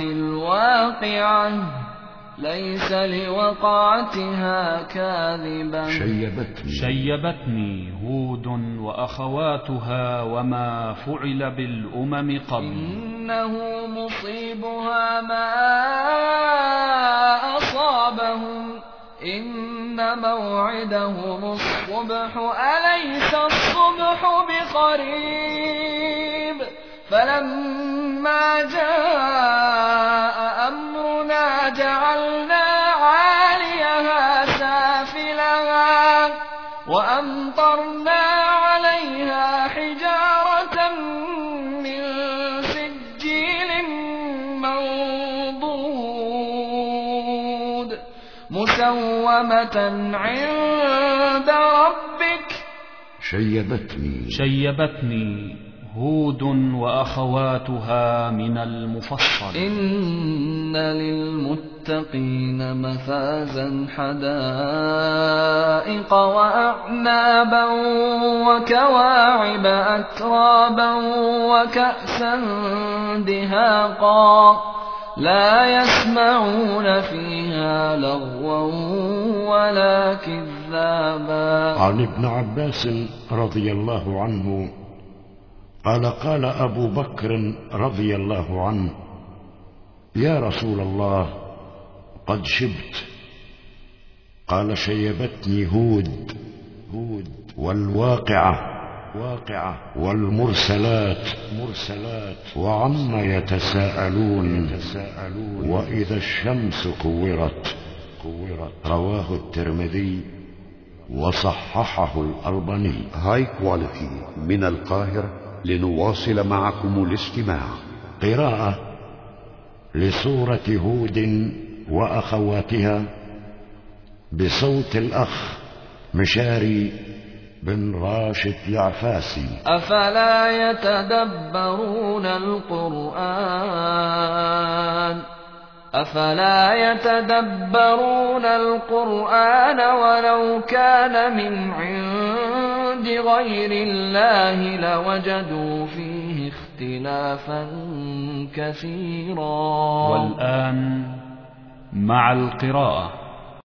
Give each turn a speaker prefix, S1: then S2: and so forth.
S1: الواقعة ليس لوقعتها كاذبة
S2: شيبتني.
S3: شيبتني هود وأخواتها وما فعل بالأمم قبل.
S1: إنه مصيبها ما أصابهم. إن موعدهم الصبح أليس الصبح بقريب؟ فلما جاء وأمطرنا عليها حجارة من سجيل منضود مسومة عند ربك.
S2: شيبتني.
S3: شيبتني. هود وأخواتها من المفصل.
S1: إن للمتقين مفازا حدائق وأعنابا وكواعب أترابا وكأسا دهاقا لا يسمعون فيها لغوا ولا كذابا.
S2: عن ابن عباس رضي الله عنه قال قال أبو بكر رضي الله عنه يا رسول الله قد شبت. قال شيبتني هود هود والواقعة واقعة والمرسلات مرسلات وعما يتساءلون يتساءلون. وإذا الشمس كورت كورت. رواه الترمذي وصححه الألباني.
S4: High Quality من القاهرة لنواصل معكم الاستماع.
S2: قراءة لسورة هود وأخواتها بصوت الأخ مشاري بن راشد العفاسي
S1: أفلا يتدبرون القرآن؟ أفلا يتدبرون القرآن ولو كان من عند غير الله لوجدوا فيه اختلافا كثيرا.
S3: والآن مع القراءة.